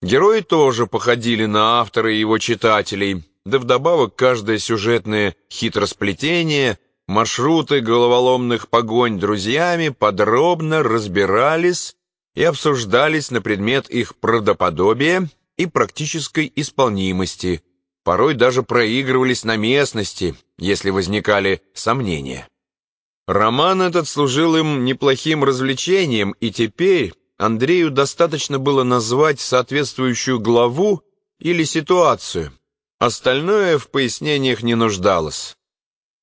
Герои тоже походили на автора и его читателей, да вдобавок каждое сюжетное хитросплетение, маршруты головоломных погонь друзьями подробно разбирались и обсуждались на предмет их правдоподобия и практической исполнимости, порой даже проигрывались на местности, если возникали сомнения. Роман этот служил им неплохим развлечением, и теперь Андрею достаточно было назвать соответствующую главу или ситуацию. Остальное в пояснениях не нуждалось.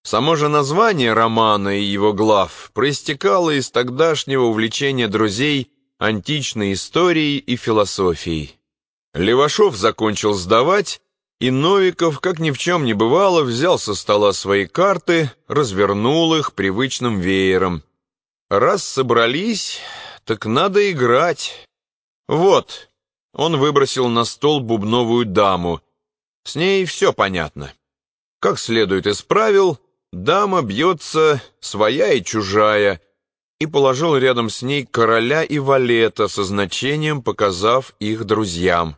Само же название романа и его глав проистекало из тогдашнего увлечения друзей античной историей и философией. Левашов закончил сдавать, и Новиков, как ни в чем не бывало, взял со стола свои карты, развернул их привычным веером. Раз собрались, так надо играть. Вот, он выбросил на стол бубновую даму. С ней все понятно. Как следует из правил, дама бьется своя и чужая, и положил рядом с ней короля и валета со значением, показав их друзьям.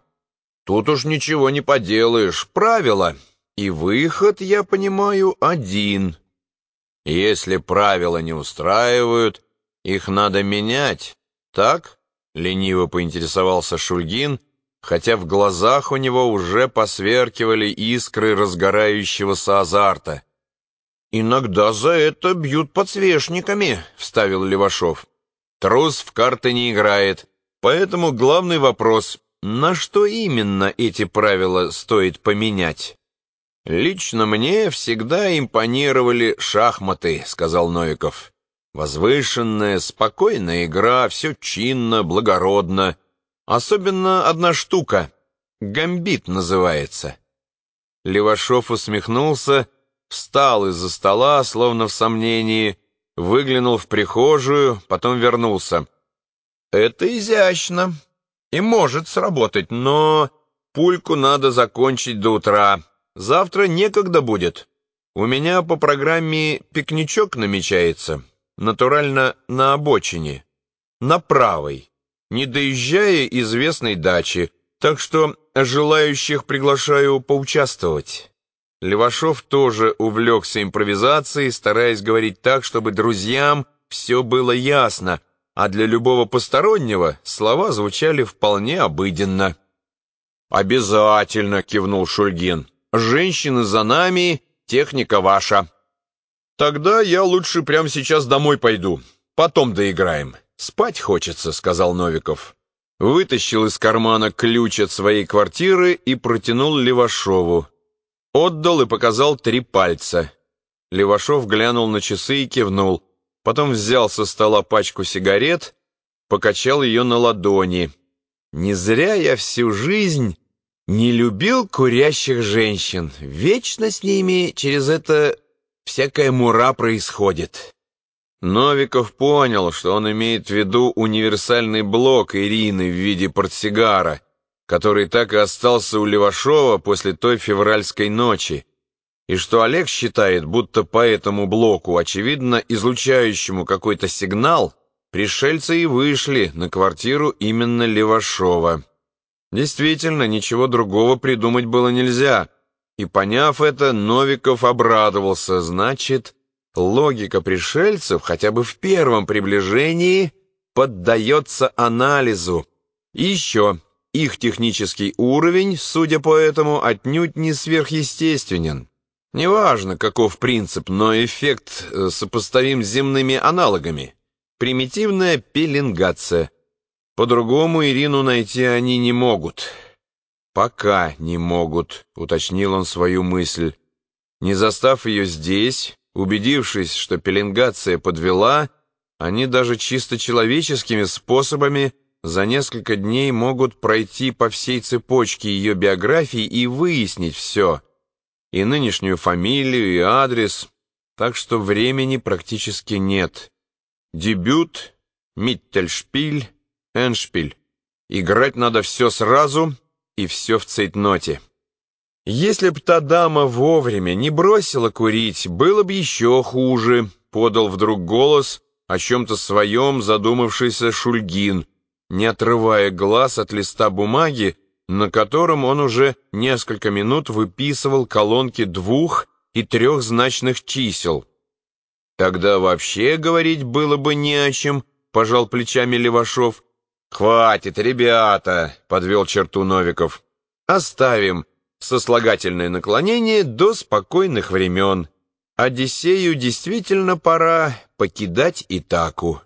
Тут уж ничего не поделаешь, правила. И выход, я понимаю, один. Если правила не устраивают, их надо менять, так?» — лениво поинтересовался Шульгин, хотя в глазах у него уже посверкивали искры разгорающегося азарта. «Иногда за это бьют подсвечниками», — вставил Левашов. «Трус в карты не играет, поэтому главный вопрос — на что именно эти правила стоит поменять?» «Лично мне всегда импонировали шахматы», — сказал Новиков. Возвышенная, спокойная игра, все чинно, благородно. Особенно одна штука. Гамбит называется. Левашов усмехнулся, встал из-за стола, словно в сомнении, выглянул в прихожую, потом вернулся. «Это изящно и может сработать, но пульку надо закончить до утра. Завтра некогда будет. У меня по программе пикничок намечается» натурально на обочине, на правой, не доезжая известной дачи, так что желающих приглашаю поучаствовать. Левашов тоже увлекся импровизацией, стараясь говорить так, чтобы друзьям все было ясно, а для любого постороннего слова звучали вполне обыденно. «Обязательно!» — кивнул Шульгин. «Женщины за нами, техника ваша!» «Тогда я лучше прямо сейчас домой пойду. Потом доиграем. Спать хочется», — сказал Новиков. Вытащил из кармана ключ от своей квартиры и протянул Левашову. Отдал и показал три пальца. Левашов глянул на часы и кивнул. Потом взял со стола пачку сигарет, покачал ее на ладони. «Не зря я всю жизнь не любил курящих женщин. Вечно с ними через это всякая мура происходит. Новиков понял, что он имеет в виду универсальный блок Ирины в виде портсигара, который так и остался у Левашова после той февральской ночи, и что Олег считает, будто по этому блоку, очевидно излучающему какой-то сигнал, пришельцы и вышли на квартиру именно Левашова. Действительно, ничего другого придумать было нельзя — и поняв это, Новиков обрадовался. Значит, логика пришельцев хотя бы в первом приближении поддается анализу. И еще, их технический уровень, судя по этому, отнюдь не сверхъестественен. Неважно, каков принцип, но эффект э, сопоставим с земными аналогами. Примитивная пеленгация. По-другому Ирину найти они не могут. «Пока не могут», — уточнил он свою мысль. Не застав ее здесь, убедившись, что пеленгация подвела, они даже чисто человеческими способами за несколько дней могут пройти по всей цепочке ее биографии и выяснить все, и нынешнюю фамилию, и адрес, так что времени практически нет. Дебют, Миттельшпиль, Эншпиль. Играть надо все сразу — и все в цейтноте. Если б та дама вовремя не бросила курить, было бы еще хуже, подал вдруг голос о чем-то своем задумавшийся Шульгин, не отрывая глаз от листа бумаги, на котором он уже несколько минут выписывал колонки двух- и трехзначных чисел. Тогда вообще говорить было бы не о чем, пожал плечами Левашов. «Хватит, ребята!» — подвел черту Новиков. «Оставим сослагательное наклонение до спокойных времен. Одиссею действительно пора покидать Итаку».